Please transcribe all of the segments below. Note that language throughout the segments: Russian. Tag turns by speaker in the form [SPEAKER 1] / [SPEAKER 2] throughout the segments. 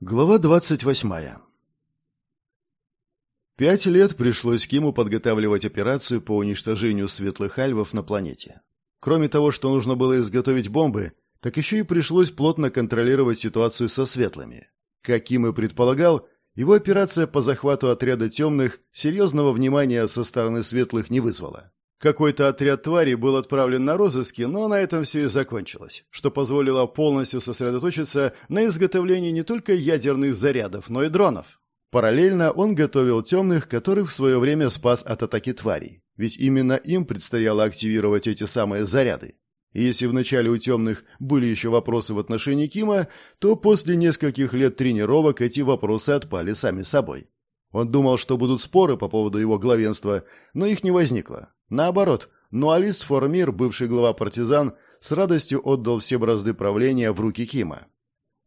[SPEAKER 1] Глава 28. Пять лет пришлось Киму подготавливать операцию по уничтожению светлых альвов на планете. Кроме того, что нужно было изготовить бомбы, так еще и пришлось плотно контролировать ситуацию со светлыми. Как Ким и предполагал, его операция по захвату отряда темных серьезного внимания со стороны светлых не вызвала. Какой-то отряд тварей был отправлен на розыски, но на этом все и закончилось, что позволило полностью сосредоточиться на изготовлении не только ядерных зарядов, но и дронов. Параллельно он готовил темных, которых в свое время спас от атаки тварей, ведь именно им предстояло активировать эти самые заряды. И если вначале у темных были еще вопросы в отношении Кима, то после нескольких лет тренировок эти вопросы отпали сами собой. Он думал, что будут споры по поводу его главенства, но их не возникло. Наоборот, Нуалис Формир, бывший глава партизан, с радостью отдал все бразды правления в руки Кима.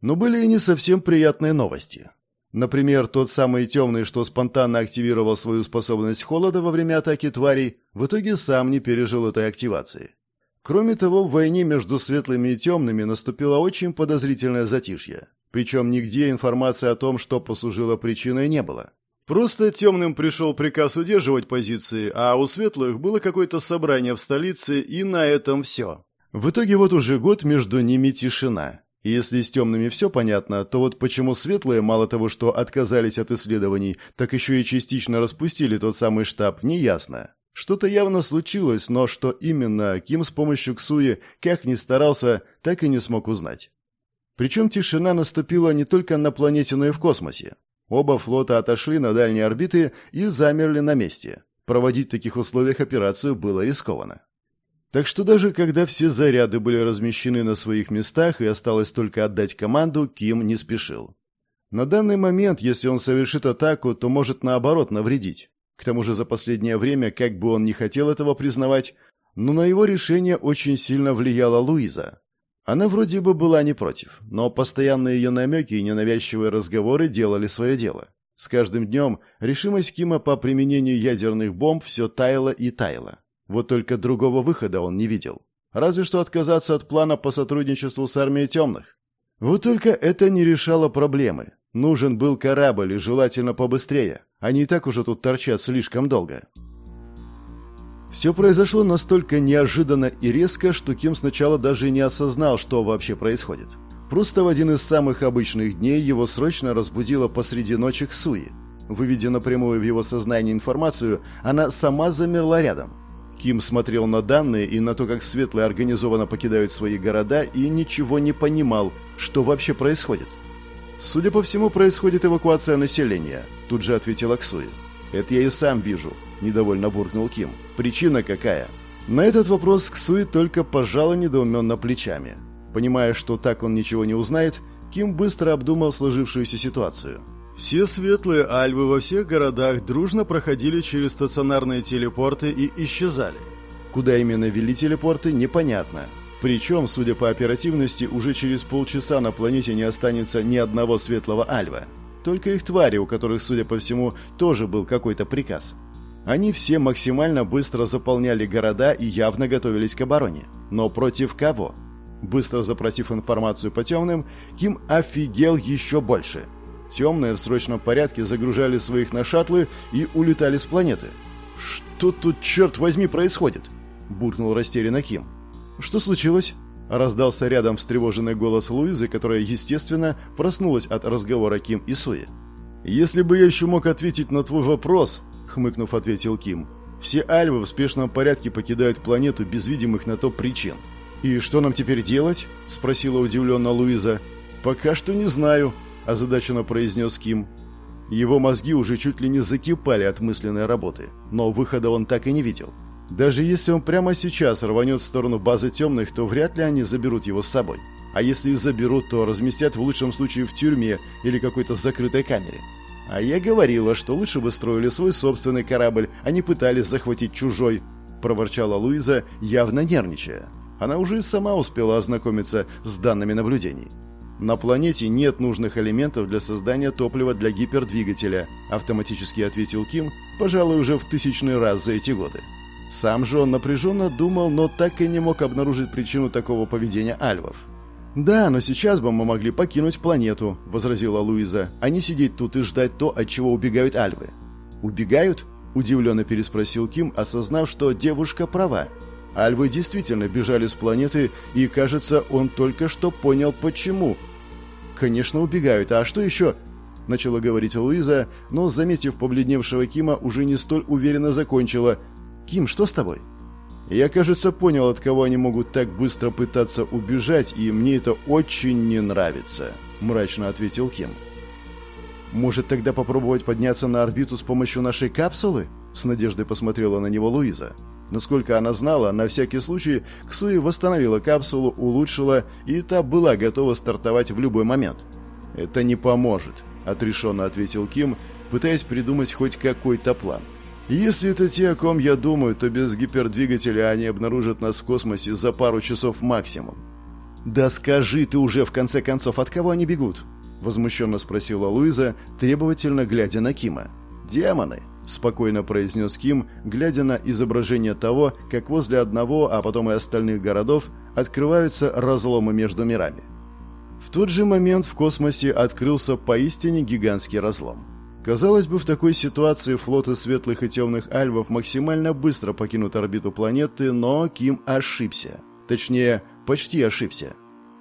[SPEAKER 1] Но были и не совсем приятные новости. Например, тот самый темный, что спонтанно активировал свою способность холода во время атаки тварей, в итоге сам не пережил этой активации. Кроме того, в войне между светлыми и темными наступило очень подозрительное затишье. Причем нигде информации о том, что послужило причиной, не было. Просто темным пришел приказ удерживать позиции, а у светлых было какое-то собрание в столице, и на этом все. В итоге вот уже год между ними тишина. И если с темными все понятно, то вот почему светлые мало того, что отказались от исследований, так еще и частично распустили тот самый штаб, неясно. Что-то явно случилось, но что именно, Ким с помощью Ксуи, как ни старался, так и не смог узнать. Причем тишина наступила не только на планете, но и в космосе. Оба флота отошли на дальние орбиты и замерли на месте. Проводить в таких условиях операцию было рискованно. Так что даже когда все заряды были размещены на своих местах и осталось только отдать команду, Ким не спешил. На данный момент, если он совершит атаку, то может наоборот навредить. К тому же за последнее время, как бы он ни хотел этого признавать, но на его решение очень сильно влияла Луиза. Она вроде бы была не против, но постоянные ее намеки и ненавязчивые разговоры делали свое дело. С каждым днем решимость Кима по применению ядерных бомб все таяла и таяла. Вот только другого выхода он не видел. Разве что отказаться от плана по сотрудничеству с армией темных. Вот только это не решало проблемы. Нужен был корабль, и желательно побыстрее. Они и так уже тут торчат слишком долго. Все произошло настолько неожиданно и резко, что Ким сначала даже не осознал, что вообще происходит. Просто в один из самых обычных дней его срочно разбудила посреди ночи Ксуи. Выведя напрямую в его сознание информацию, она сама замерла рядом. Ким смотрел на данные и на то, как светлые организованно покидают свои города, и ничего не понимал, что вообще происходит. «Судя по всему, происходит эвакуация населения», – тут же ответила Ксуи. «Это я и сам вижу», – недовольно буркнул Ким. «Причина какая?» На этот вопрос Ксуи только пожала недоуменно плечами. Понимая, что так он ничего не узнает, Ким быстро обдумал сложившуюся ситуацию. Все светлые альвы во всех городах дружно проходили через стационарные телепорты и исчезали. Куда именно вели телепорты, непонятно. Причем, судя по оперативности, уже через полчаса на планете не останется ни одного светлого альва. Только их твари, у которых, судя по всему, тоже был какой-то приказ. Они все максимально быстро заполняли города и явно готовились к обороне. Но против кого? Быстро запросив информацию по темным, Ким офигел еще больше. Темные в срочном порядке загружали своих на шаттлы и улетали с планеты. «Что тут, черт возьми, происходит?» – буркнул растерянно Ким. «Что случилось?» Раздался рядом встревоженный голос Луизы, которая, естественно, проснулась от разговора Ким и Суи. «Если бы я еще мог ответить на твой вопрос», — хмыкнув, ответил Ким, «все альвы в спешном порядке покидают планету без видимых на то причин». «И что нам теперь делать?» — спросила удивленно Луиза. «Пока что не знаю», — озадаченно произнес Ким. Его мозги уже чуть ли не закипали от мысленной работы, но выхода он так и не видел. Даже если он прямо сейчас рванет в сторону базы темных, то вряд ли они заберут его с собой. А если и заберут, то разместят в лучшем случае в тюрьме или какой-то закрытой камере. А я говорила, что лучше бы строили свой собственный корабль, а не пытались захватить чужой, проворчала Луиза, явно нервничая. Она уже и сама успела ознакомиться с данными наблюдений. На планете нет нужных элементов для создания топлива для гипердвигателя, автоматически ответил Ким, пожалуй, уже в тысячный раз за эти годы. Сам же он напряженно думал, но так и не мог обнаружить причину такого поведения альвов. «Да, но сейчас бы мы могли покинуть планету», — возразила Луиза, «а не сидеть тут и ждать то, от чего убегают альвы». «Убегают?» — удивленно переспросил Ким, осознав, что девушка права. Альвы действительно бежали с планеты, и, кажется, он только что понял, почему. «Конечно, убегают. А что еще?» — начала говорить Луиза, но, заметив побледневшего Кима, уже не столь уверенно закончила. «Ким, что с тобой?» Я, кажется, понял, от кого они могут так быстро пытаться убежать, и мне это очень не нравится», — мрачно ответил Ким. «Может, тогда попробовать подняться на орбиту с помощью нашей капсулы?» — с надеждой посмотрела на него Луиза. Насколько она знала, на всякий случай Ксуи восстановила капсулу, улучшила, и та была готова стартовать в любой момент. «Это не поможет», — отрешенно ответил Ким, пытаясь придумать хоть какой-то план. Если это те, о ком я думаю, то без гипердвигателя они обнаружат нас в космосе за пару часов максимум. «Да скажи ты уже, в конце концов, от кого они бегут?» Возмущенно спросила Луиза, требовательно глядя на Кима. «Демоны!» – спокойно произнес Ким, глядя на изображение того, как возле одного, а потом и остальных городов открываются разломы между мирами. В тот же момент в космосе открылся поистине гигантский разлом. Казалось бы, в такой ситуации флоты светлых и темных альвов максимально быстро покинут орбиту планеты, но Ким ошибся. Точнее, почти ошибся.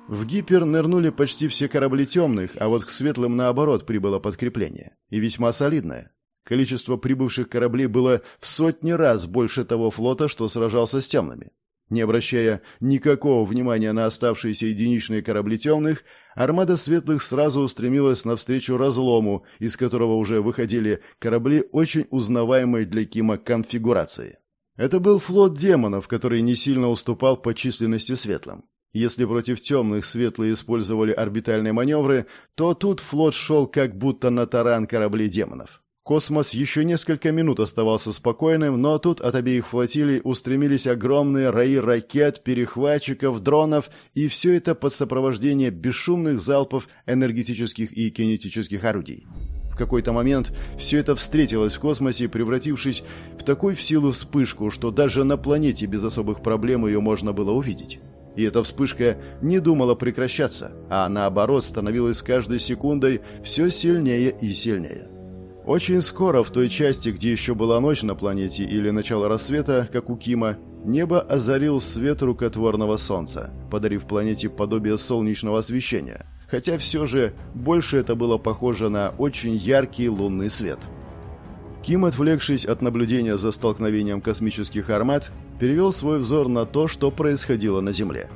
[SPEAKER 1] В Гипер нырнули почти все корабли темных, а вот к светлым наоборот прибыло подкрепление. И весьма солидное. Количество прибывших кораблей было в сотни раз больше того флота, что сражался с темными. Не обращая никакого внимания на оставшиеся единичные корабли темных, армада светлых сразу устремилась навстречу разлому, из которого уже выходили корабли очень узнаваемой для Кима конфигурации. Это был флот демонов, который не сильно уступал по численности светлым. Если против темных светлые использовали орбитальные маневры, то тут флот шел как будто на таран кораблей демонов. Космос еще несколько минут оставался спокойным, но тут от обеих флотилий устремились огромные раи ракет, перехватчиков, дронов, и все это под сопровождение бесшумных залпов энергетических и кинетических орудий. В какой-то момент все это встретилось в космосе, превратившись в такой в силу вспышку, что даже на планете без особых проблем ее можно было увидеть. И эта вспышка не думала прекращаться, а наоборот становилась с каждой секундой все сильнее и сильнее. Очень скоро в той части, где еще была ночь на планете или начало рассвета, как у Кима, небо озарил свет рукотворного солнца, подарив планете подобие солнечного освещения. Хотя все же больше это было похоже на очень яркий лунный свет. Ким, отвлекшись от наблюдения за столкновением космических армат, перевел свой взор на то, что происходило на Земле.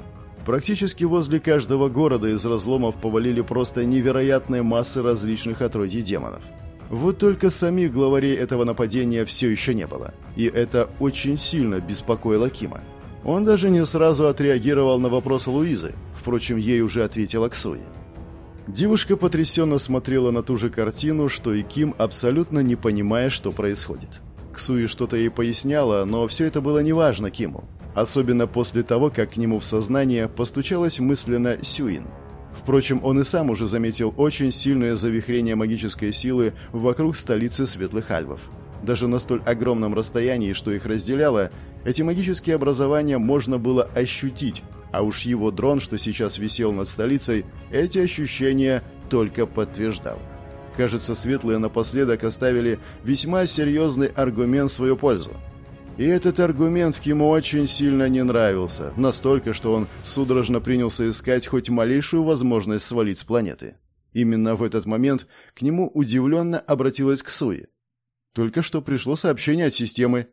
[SPEAKER 1] Практически возле каждого города из разломов повалили просто невероятные массы различных отродий демонов. Вот только самих главарей этого нападения все еще не было. И это очень сильно беспокоило Кима. Он даже не сразу отреагировал на вопрос Луизы. Впрочем, ей уже ответила Ксуи. Девушка потрясенно смотрела на ту же картину, что и Ким, абсолютно не понимая, что происходит. Ксуи что-то ей поясняла, но все это было неважно Киму. Особенно после того, как к нему в сознание постучалась мысленно Сюин – Впрочем, он и сам уже заметил очень сильное завихрение магической силы вокруг столицы Светлых Альвов. Даже на столь огромном расстоянии, что их разделяло, эти магические образования можно было ощутить, а уж его дрон, что сейчас висел над столицей, эти ощущения только подтверждал. Кажется, Светлые напоследок оставили весьма серьезный аргумент в свою пользу – и этот аргумент ему очень сильно не нравился, настолько, что он судорожно принялся искать хоть малейшую возможность свалить с планеты. Именно в этот момент к нему удивленно обратилась Ксуи. Только что пришло сообщение от системы.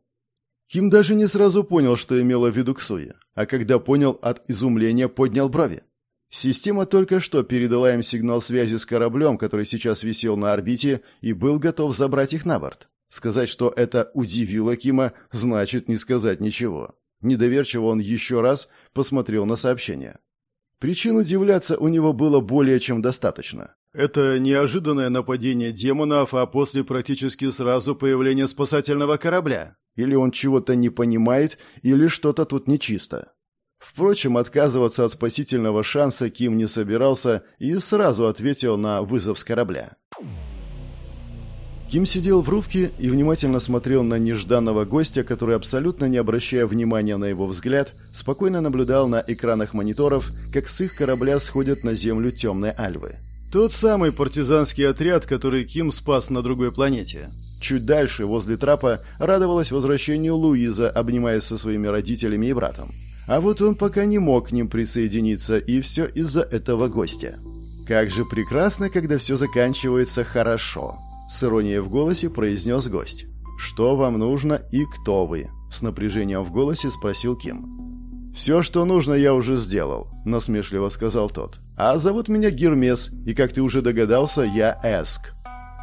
[SPEAKER 1] Ким даже не сразу понял, что имела в виду Ксуи, а когда понял, от изумления поднял брови. Система только что передала им сигнал связи с кораблем, который сейчас висел на орбите, и был готов забрать их на борт. Сказать, что это удивило Кима, значит не сказать ничего. Недоверчиво он еще раз посмотрел на сообщение. Причин удивляться у него было более чем достаточно. Это неожиданное нападение демонов, а после практически сразу появление спасательного корабля. Или он чего-то не понимает, или что-то тут нечисто. Впрочем, отказываться от спасительного шанса Ким не собирался и сразу ответил на вызов с корабля. Ким сидел в рубке и внимательно смотрел на нежданного гостя, который, абсолютно не обращая внимания на его взгляд, спокойно наблюдал на экранах мониторов, как с их корабля сходят на землю темные альвы. Тот самый партизанский отряд, который Ким спас на другой планете. Чуть дальше, возле трапа, радовалась возвращению Луиза, обнимаясь со своими родителями и братом. А вот он пока не мог к ним присоединиться, и все из-за этого гостя. Как же прекрасно, когда все заканчивается хорошо. С иронией в голосе произнес гость. «Что вам нужно и кто вы?» С напряжением в голосе спросил Ким. «Все, что нужно, я уже сделал», — насмешливо сказал тот. «А зовут меня Гермес, и, как ты уже догадался, я Эск».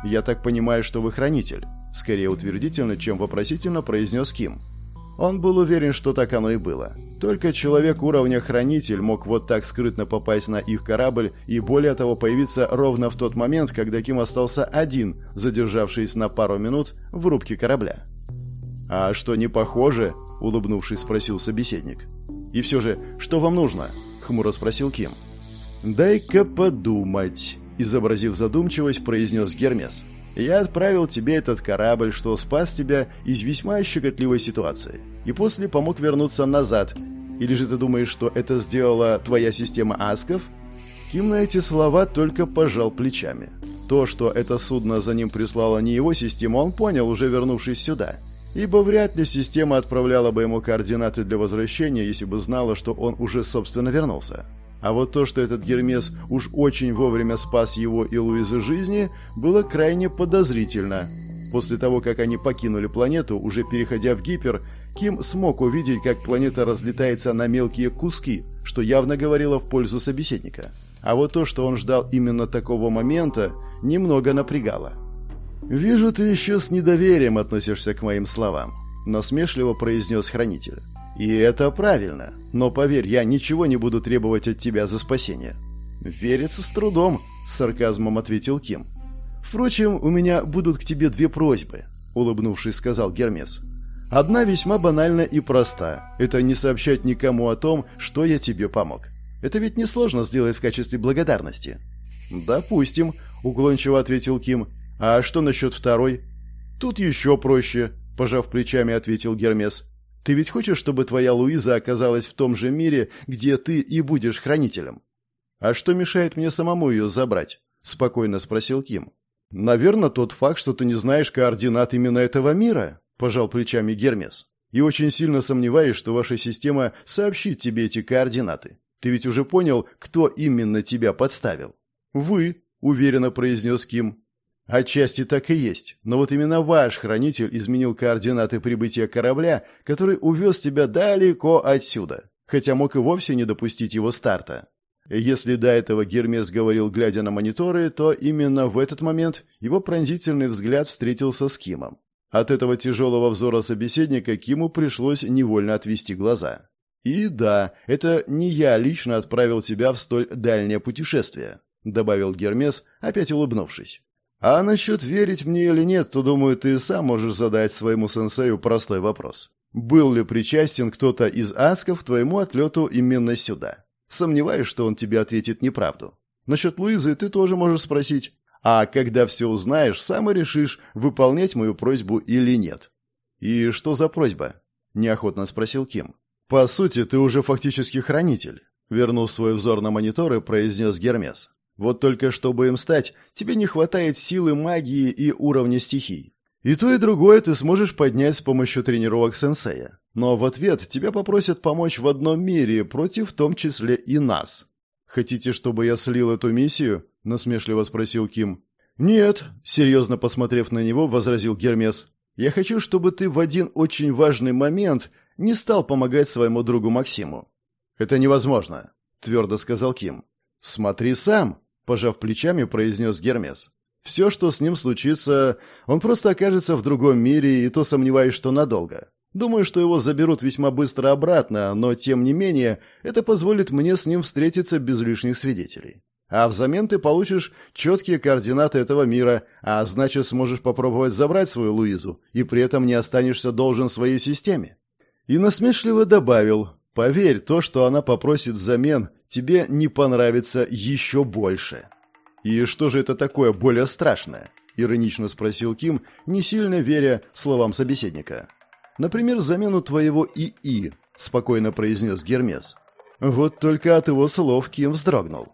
[SPEAKER 1] «Я так понимаю, что вы хранитель?» Скорее утвердительно, чем вопросительно произнес Ким. Он был уверен, что так оно и было. Только человек уровня хранитель мог вот так скрытно попасть на их корабль и более того появиться ровно в тот момент, когда Ким остался один, задержавшись на пару минут в рубке корабля. «А что, не похоже?» — улыбнувшись, спросил собеседник. «И все же, что вам нужно?» — хмуро спросил Ким. «Дай-ка подумать», — изобразив задумчивость, произнес Гермес. Я отправил тебе этот корабль, что спас тебя из весьма щекотливой ситуации, и после помог вернуться назад. Или же ты думаешь, что это сделала твоя система асков?» Ким на эти слова только пожал плечами. То, что это судно за ним прислала не его система, он понял, уже вернувшись сюда. Ибо вряд ли система отправляла бы ему координаты для возвращения, если бы знала, что он уже, собственно, вернулся. А вот то, что этот Гермес уж очень вовремя спас его и Луизы жизни, было крайне подозрительно. После того, как они покинули планету, уже переходя в гипер, Ким смог увидеть, как планета разлетается на мелкие куски, что явно говорило в пользу собеседника. А вот то, что он ждал именно такого момента, немного напрягало. «Вижу, ты еще с недоверием относишься к моим словам», – насмешливо произнес Хранитель. И это правильно. Но поверь, я ничего не буду требовать от тебя за спасение. Верится с трудом, с сарказмом ответил Ким. Впрочем, у меня будут к тебе две просьбы, улыбнувшись, сказал Гермес. Одна весьма банальна и проста. Это не сообщать никому о том, что я тебе помог. Это ведь несложно сделать в качестве благодарности. Допустим, уклончиво ответил Ким. А что насчет второй? Тут еще проще, пожав плечами, ответил Гермес. Ты ведь хочешь, чтобы твоя Луиза оказалась в том же мире, где ты и будешь хранителем? А что мешает мне самому ее забрать? Спокойно спросил Ким. Наверное, тот факт, что ты не знаешь координат именно этого мира, пожал плечами Гермес. И очень сильно сомневаюсь, что ваша система сообщит тебе эти координаты. Ты ведь уже понял, кто именно тебя подставил? Вы, уверенно произнес Ким. Отчасти так и есть, но вот именно ваш хранитель изменил координаты прибытия корабля, который увез тебя далеко отсюда, хотя мог и вовсе не допустить его старта. Если до этого Гермес говорил, глядя на мониторы, то именно в этот момент его пронзительный взгляд встретился с Кимом. От этого тяжелого взора собеседника Киму пришлось невольно отвести глаза. «И да, это не я лично отправил тебя в столь дальнее путешествие», добавил Гермес, опять улыбнувшись. А насчет верить мне или нет, то, думаю, ты сам можешь задать своему сенсею простой вопрос. Был ли причастен кто-то из асков к твоему отлету именно сюда? Сомневаюсь, что он тебе ответит неправду. Насчет Луизы ты тоже можешь спросить. А когда все узнаешь, сам и решишь, выполнять мою просьбу или нет. «И что за просьба?» – неохотно спросил Ким. «По сути, ты уже фактически хранитель», – вернув свой взор на мониторы, произнес Гермес. Вот только чтобы им стать, тебе не хватает силы магии и уровня стихий. И то, и другое ты сможешь поднять с помощью тренировок сенсея. Но в ответ тебя попросят помочь в одном мире, против в том числе и нас. «Хотите, чтобы я слил эту миссию?» – насмешливо спросил Ким. «Нет», – серьезно посмотрев на него, возразил Гермес. «Я хочу, чтобы ты в один очень важный момент не стал помогать своему другу Максиму». «Это невозможно», – твердо сказал Ким. «Смотри сам», пожав плечами, произнес Гермес. Все, что с ним случится, он просто окажется в другом мире, и то сомневаюсь, что надолго. Думаю, что его заберут весьма быстро обратно, но тем не менее, это позволит мне с ним встретиться без лишних свидетелей. А взамен ты получишь четкие координаты этого мира, а значит сможешь попробовать забрать свою Луизу, и при этом не останешься должен своей системе. И насмешливо добавил, поверь, то, что она попросит взамен, тебе не понравится еще больше. И что же это такое более страшное? — иронично спросил Ким, не сильно веря словам собеседника. «Например, замену твоего ИИ», — спокойно произнес Гермес. Вот только от его слов Ким вздрогнул.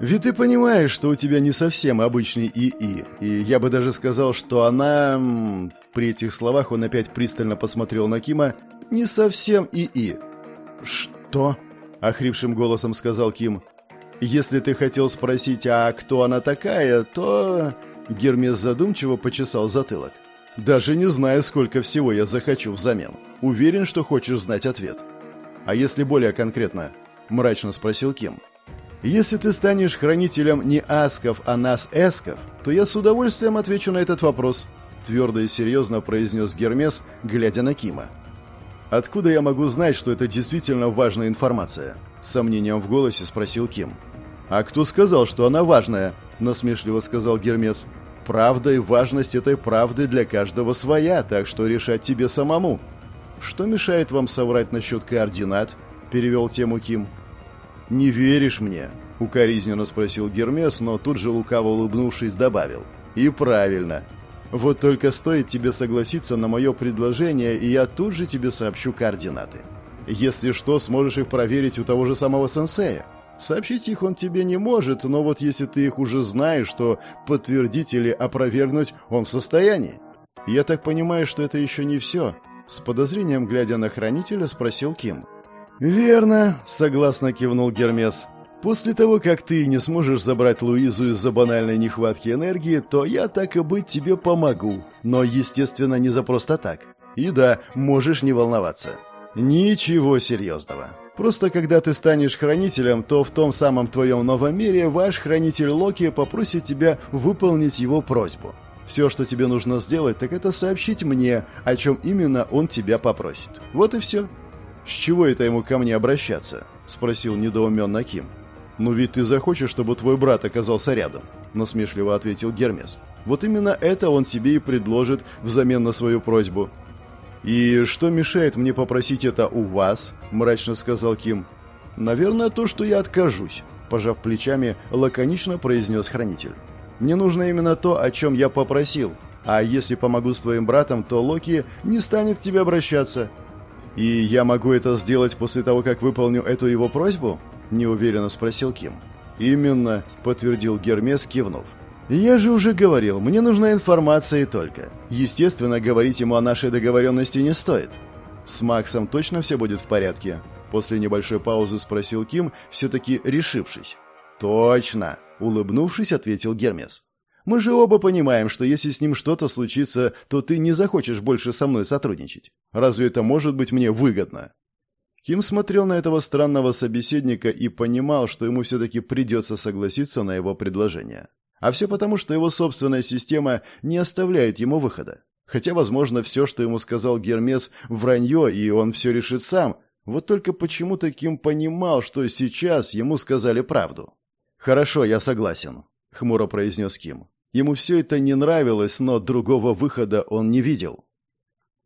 [SPEAKER 1] «Ведь ты понимаешь, что у тебя не совсем обычный ИИ, и я бы даже сказал, что она...» При этих словах он опять пристально посмотрел на Кима. «Не совсем ИИ». «Что?» — охрипшим голосом сказал Ким. «Если ты хотел спросить, а кто она такая, то...» Гермес задумчиво почесал затылок. «Даже не знаю, сколько всего я захочу взамен. Уверен, что хочешь знать ответ». «А если более конкретно?» — мрачно спросил Ким. «Если ты станешь хранителем не асков, а нас эсков, то я с удовольствием отвечу на этот вопрос», — твердо и серьезно произнес Гермес, глядя на Кима. «Откуда я могу знать, что это действительно важная информация?» — с сомнением в голосе спросил Ким. «А кто сказал, что она важная?» — насмешливо сказал Гермес. «Правда и важность этой правды для каждого своя, так что решать тебе самому». «Что мешает вам соврать насчет координат?» — перевел тему Ким. «Не веришь мне?» — укоризненно спросил Гермес, но тут же лукаво улыбнувшись добавил. «И правильно. Вот только стоит тебе согласиться на мое предложение, и я тут же тебе сообщу координаты. Если что, сможешь их проверить у того же самого сенсея. Сообщить их он тебе не может, но вот если ты их уже знаешь, то подтвердить или опровергнуть он в состоянии. Я так понимаю, что это еще не все. С подозрением, глядя на хранителя, спросил Ким. «Верно», — согласно кивнул Гермес. «После того, как ты не сможешь забрать Луизу из-за банальной нехватки энергии, то я, так и быть, тебе помогу. Но, естественно, не за просто так. И да, можешь не волноваться. Ничего серьезного. Просто когда ты станешь хранителем, то в том самом твоем новом мире ваш хранитель Локи попросит тебя выполнить его просьбу. Все, что тебе нужно сделать, так это сообщить мне, о чем именно он тебя попросит. Вот и все. С чего это ему ко мне обращаться? Спросил недоуменно Ким. «Ну ведь ты захочешь, чтобы твой брат оказался рядом», — насмешливо ответил Гермес. «Вот именно это он тебе и предложит взамен на свою просьбу». «И что мешает мне попросить это у вас?» — мрачно сказал Ким. «Наверное, то, что я откажусь», — пожав плечами, лаконично произнес хранитель. Мне нужно именно то, о чем я попросил. А если помогу с твоим братом, то Локи не станет к тебе обращаться. И я могу это сделать после того, как выполню эту его просьбу? Неуверенно спросил Ким. Именно, подтвердил Гермес, кивнув. «Я же уже говорил, мне нужна информация и только. Естественно, говорить ему о нашей договоренности не стоит. С Максом точно все будет в порядке?» После небольшой паузы спросил Ким, все-таки решившись. «Точно!» — улыбнувшись, ответил Гермес. «Мы же оба понимаем, что если с ним что-то случится, то ты не захочешь больше со мной сотрудничать. Разве это может быть мне выгодно?» Ким смотрел на этого странного собеседника и понимал, что ему все-таки придется согласиться на его предложение. А все потому, что его собственная система не оставляет ему выхода. Хотя, возможно, все, что ему сказал Гермес, вранье, и он все решит сам. Вот только почему-то Ким понимал, что сейчас ему сказали правду. «Хорошо, я согласен», — хмуро произнес Ким. Ему все это не нравилось, но другого выхода он не видел.